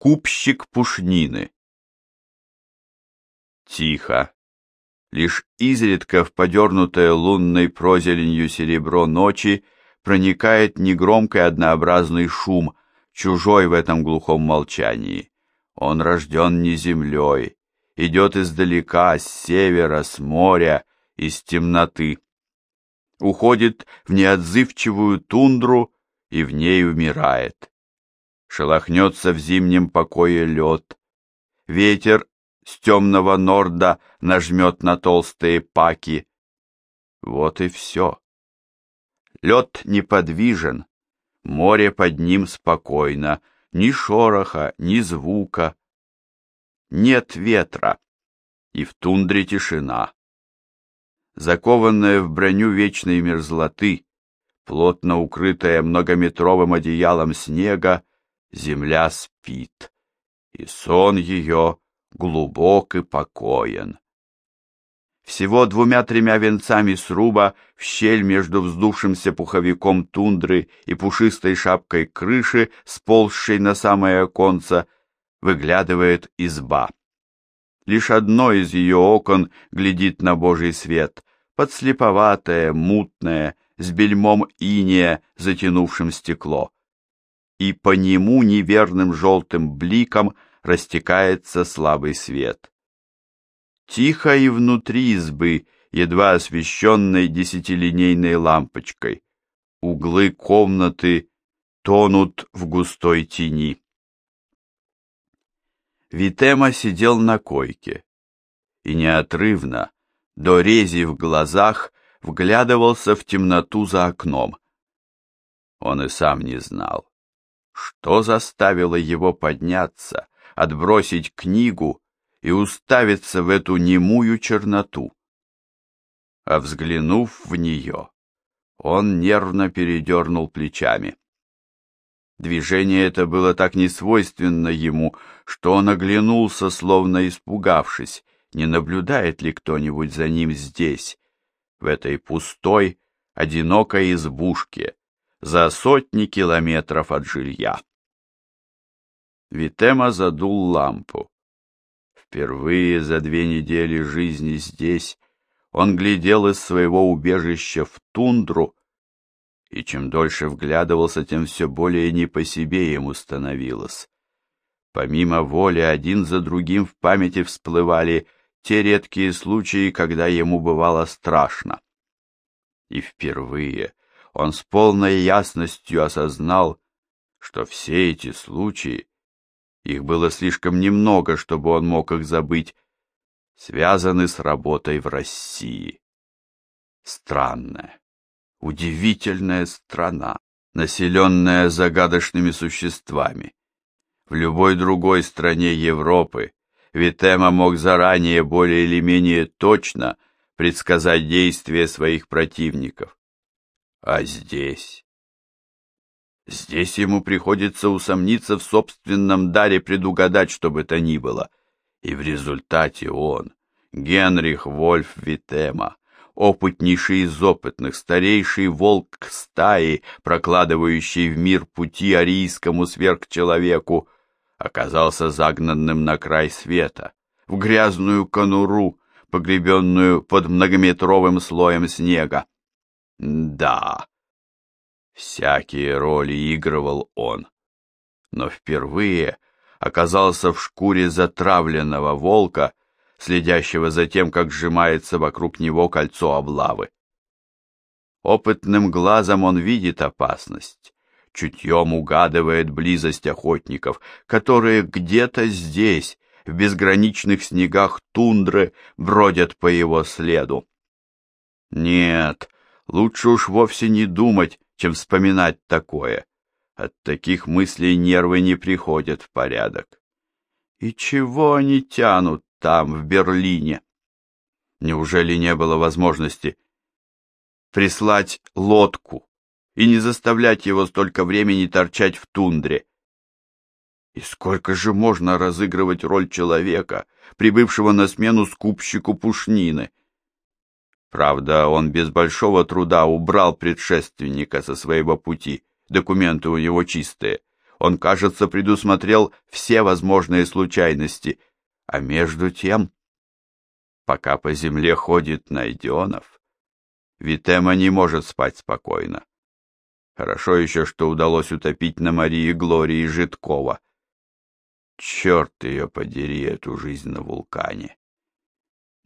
Скупщик пушнины. Тихо. Лишь изредка в подернутое лунной прозеленью серебро ночи проникает негромкий однообразный шум, чужой в этом глухом молчании. Он рожден не землей, идет издалека, с севера, с моря, из темноты. Уходит в неотзывчивую тундру и в ней умирает. Шелохнется в зимнем покое лед. Ветер с темного норда нажмет на толстые паки. Вот и все. Лед неподвижен, море под ним спокойно, ни шороха, ни звука. Нет ветра, и в тундре тишина. Закованная в броню вечной мерзлоты, плотно укрытая многометровым одеялом снега, земля спит, и сон ее глубок и покоен. Всего двумя-тремя венцами сруба в щель между вздувшимся пуховиком тундры и пушистой шапкой крыши, сползшей на самое оконце, выглядывает изба. Лишь одно из ее окон глядит на божий свет, подслеповатое, мутное, с бельмом иния, затянувшим стекло. И по нему неверным желтым бликом растекается слабый свет. Тихо и внутри избы, едва освещенной десятилинейной лампочкой. Углы комнаты тонут в густой тени. Витема сидел на койке и неотрывно, до рези в глазах, вглядывался в темноту за окном. Он и сам не знал, что заставило его подняться, отбросить книгу и уставиться в эту немую черноту. А взглянув в нее, он нервно передернул плечами. Движение это было так несвойственно ему, что он оглянулся, словно испугавшись, не наблюдает ли кто-нибудь за ним здесь, в этой пустой, одинокой избушке, за сотни километров от жилья. Витема задул лампу. Впервые за две недели жизни здесь он глядел из своего убежища в тундру, и чем дольше вглядывался, тем все более не по себе ему становилось. Помимо воли, один за другим в памяти всплывали те редкие случаи, когда ему бывало страшно. И впервые он с полной ясностью осознал, что все эти случаи, их было слишком немного, чтобы он мог их забыть, связаны с работой в России. Странная, удивительная страна, населенная загадочными существами. В любой другой стране Европы Витема мог заранее более или менее точно предсказать действия своих противников. А здесь... Здесь ему приходится усомниться в собственном даре предугадать, что бы то ни было. И в результате он, Генрих Вольф Витема, опытнейший из опытных, старейший волк стаи, прокладывающий в мир пути арийскому сверхчеловеку, оказался загнанным на край света, в грязную конуру, погребенную под многометровым слоем снега. Да, всякие роли игрывал он, но впервые оказался в шкуре затравленного волка, следящего за тем, как сжимается вокруг него кольцо облавы. Опытным глазом он видит опасность, чутьем угадывает близость охотников, которые где-то здесь, в безграничных снегах тундры, бродят по его следу. Нет, лучше уж вовсе не думать, чем вспоминать такое. От таких мыслей нервы не приходят в порядок. И чего они тянут там, в Берлине? Неужели не было возможности прислать лодку? и не заставлять его столько времени торчать в тундре. И сколько же можно разыгрывать роль человека, прибывшего на смену скупщику пушнины? Правда, он без большого труда убрал предшественника со своего пути, документы у него чистые. Он, кажется, предусмотрел все возможные случайности, а между тем, пока по земле ходит Найденов, Витема не может спать спокойно. Хорошо еще, что удалось утопить на Марии Глории Житкова. Черт ее подери, эту жизнь на вулкане!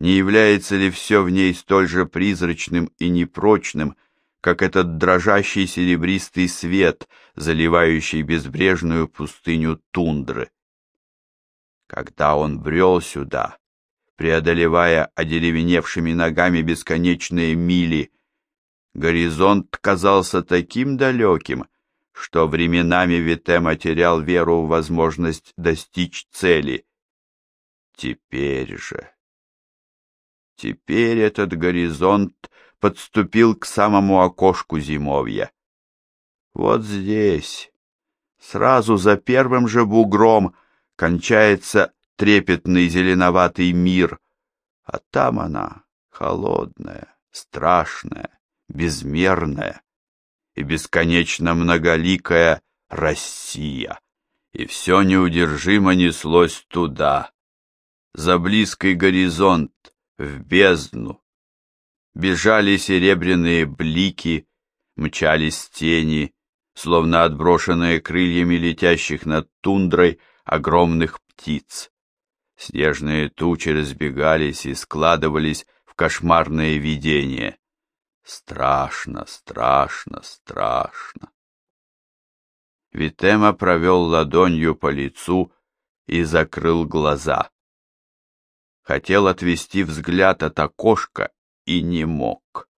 Не является ли все в ней столь же призрачным и непрочным, как этот дрожащий серебристый свет, заливающий безбрежную пустыню тундры? Когда он брел сюда, преодолевая одеревеневшими ногами бесконечные мили, горизонт казался таким далеким, что временами Витема терял веру в возможность достичь цели. Теперь же... Теперь этот горизонт подступил к самому окошку зимовья. Вот здесь, сразу за первым же бугром, кончается трепетный зеленоватый мир, а там она, холодная, страшная, безмерная и бесконечно многоликая Россия. И все неудержимо неслось туда, за близкий горизонт, в бездну. Бежали серебряные блики, мчались тени, словно отброшенные крыльями летящих над тундрой огромных птиц. Снежные тучи разбегались и складывались в кошмарные видения. Страшно, страшно, страшно. Витема провел ладонью по лицу и закрыл глаза хотел отвести взгляд от окошка и не мог.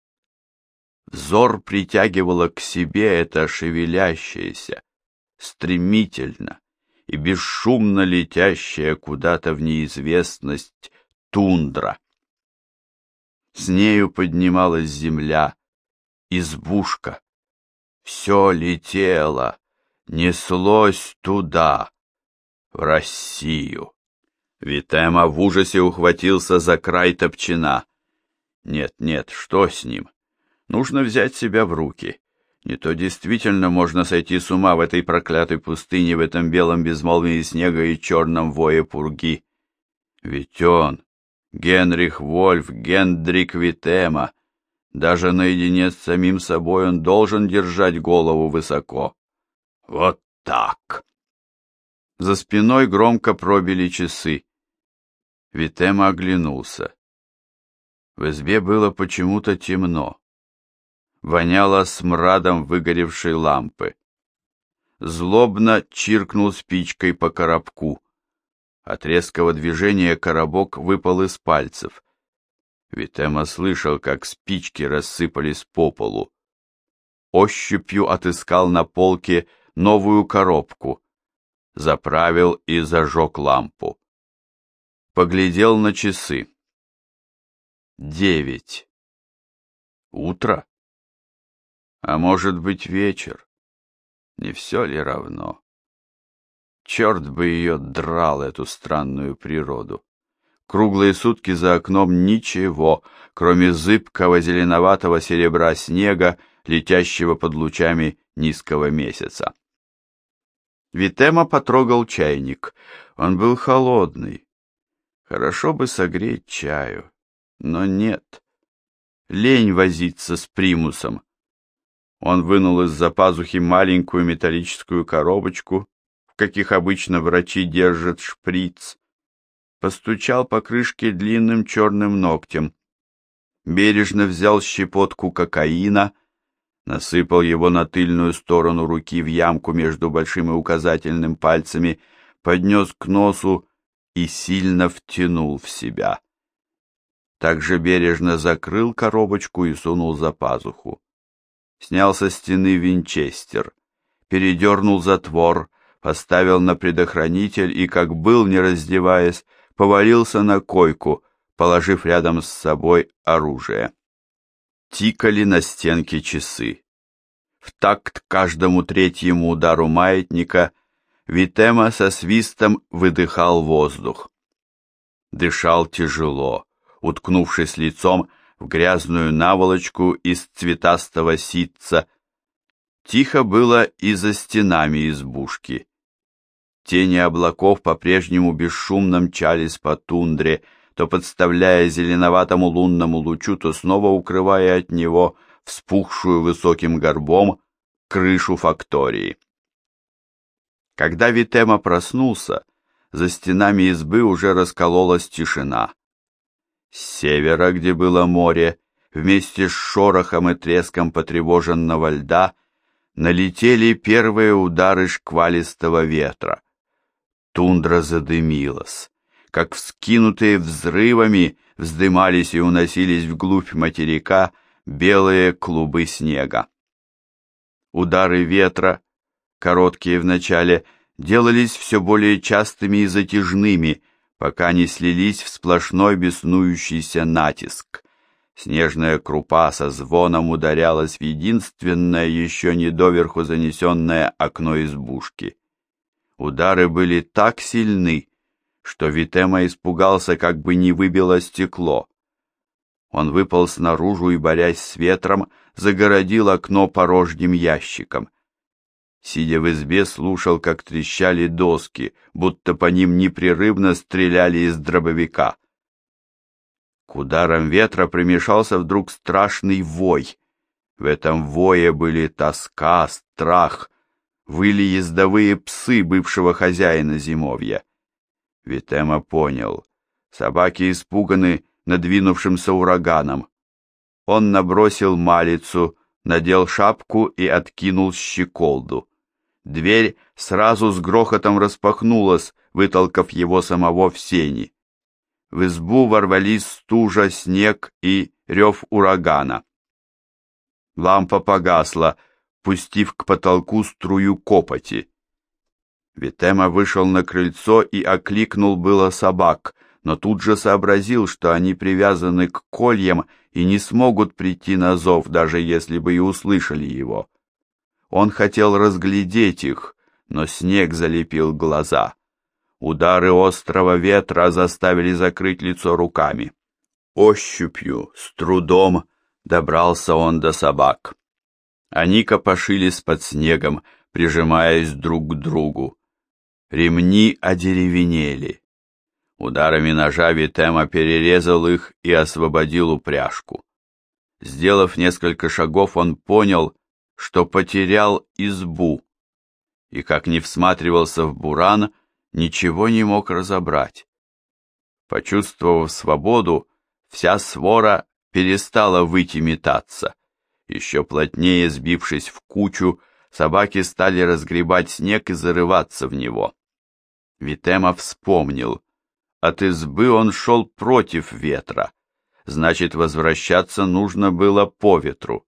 Взор притягивало к себе это шевелящееся, стремительно и бесшумно летящая куда-то в неизвестность тундра. С нею поднималась земля, избушка. Все летело, неслось туда, в Россию. Витема в ужасе ухватился за край топчина. Нет, нет, что с ним? Нужно взять себя в руки. Не то действительно можно сойти с ума в этой проклятой пустыне, в этом белом безмолвии снега и черном вое пурги. Ведь он, Генрих Вольф, Гендрик Витема, даже наедине с самим собой он должен держать голову высоко. Вот так. За спиной громко пробили часы. Витема оглянулся. В избе было почему-то темно. Воняло смрадом выгоревшей лампы. Злобно чиркнул спичкой по коробку. От резкого движения коробок выпал из пальцев. Витема слышал, как спички рассыпались по полу. Ощупью отыскал на полке новую коробку, заправил и зажег лампу поглядел на часы. Девять. Утро? А может быть вечер? Не все ли равно? Черт бы ее драл, эту странную природу. Круглые сутки за окном ничего, кроме зыбкого зеленоватого серебра снега, летящего под лучами низкого месяца. Витема потрогал чайник. Он был холодный, Хорошо бы согреть чаю, но нет. Лень возиться с примусом. Он вынул из-за пазухи маленькую металлическую коробочку, в каких обычно врачи держат шприц, постучал по крышке длинным черным ногтем, бережно взял щепотку кокаина, насыпал его на тыльную сторону руки в ямку между большим и указательным пальцами, поднес к носу и сильно втянул в себя. Также бережно закрыл коробочку и сунул за пазуху. Снял со стены винчестер, передернул затвор, поставил на предохранитель и, как был, не раздеваясь, повалился на койку, положив рядом с собой оружие. Тикали на стенке часы. В такт каждому третьему удару маятника — Витема со свистом выдыхал воздух. Дышал тяжело, уткнувшись лицом в грязную наволочку из цветастого ситца. Тихо было и за стенами избушки. Тени облаков по-прежнему бесшумно мчались по тундре, то подставляя зеленоватому лунному лучу, то снова укрывая от него вспухшую высоким горбом крышу фактории. Когда Витема проснулся, за стенами избы уже раскололась тишина. С севера, где было море, вместе с шорохом и треском потревоженного льда, налетели первые удары шквалистого ветра. Тундра задымилась, как вскинутые взрывами вздымались и уносились вглубь материка белые клубы снега. Удары ветра, короткие вначале, делались все более частыми и затяжными, пока не слились в сплошной беснующийся натиск. Снежная крупа со звоном ударялась в единственное еще не доверху занесенное окно избушки. Удары были так сильны, что Витема испугался, как бы не выбило стекло. Он выпал снаружи и, борясь с ветром, загородил окно порожним ящиком. Сидя в избе, слушал, как трещали доски, будто по ним непрерывно стреляли из дробовика. К ударам ветра примешался вдруг страшный вой. В этом вое были тоска, страх, выли ездовые псы бывшего хозяина зимовья. Витема понял. Собаки испуганы надвинувшимся ураганом. Он набросил малицу, надел шапку и откинул щеколду. Дверь сразу с грохотом распахнулась, вытолкав его самого в сени. В избу ворвались стужа, снег и рев урагана. Лампа погасла, пустив к потолку струю копоти. Витема вышел на крыльцо и окликнул было собак, но тут же сообразил, что они привязаны к кольям и не смогут прийти на зов, даже если бы и услышали его. Он хотел разглядеть их, но снег залепил глаза. Удары острого ветра заставили закрыть лицо руками. Ощупью, с трудом, добрался он до собак. Они копошились под снегом, прижимаясь друг к другу. Ремни одеревенели. Ударами ножа Витема перерезал их и освободил упряжку. Сделав несколько шагов, он понял, что потерял избу, и, как не всматривался в буран, ничего не мог разобрать. Почувствовав свободу, вся свора перестала выйти метаться. Еще плотнее сбившись в кучу, собаки стали разгребать снег и зарываться в него. Витема вспомнил. От избы он шел против ветра. Значит, возвращаться нужно было по ветру.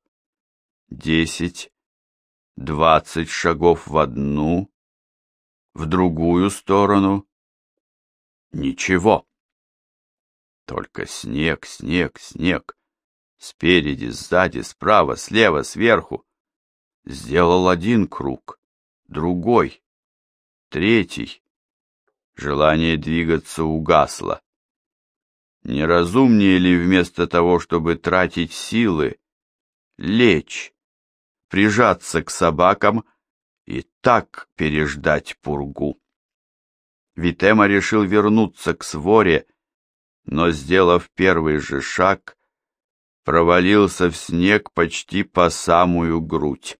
Десять, двадцать шагов в одну, в другую сторону. Ничего. Только снег, снег, снег. Спереди, сзади, справа, слева, сверху. Сделал один круг, другой, третий. Желание двигаться угасло. Неразумнее ли вместо того, чтобы тратить силы, лечь, прижаться к собакам и так переждать пургу? Витема решил вернуться к своре, но, сделав первый же шаг, провалился в снег почти по самую грудь.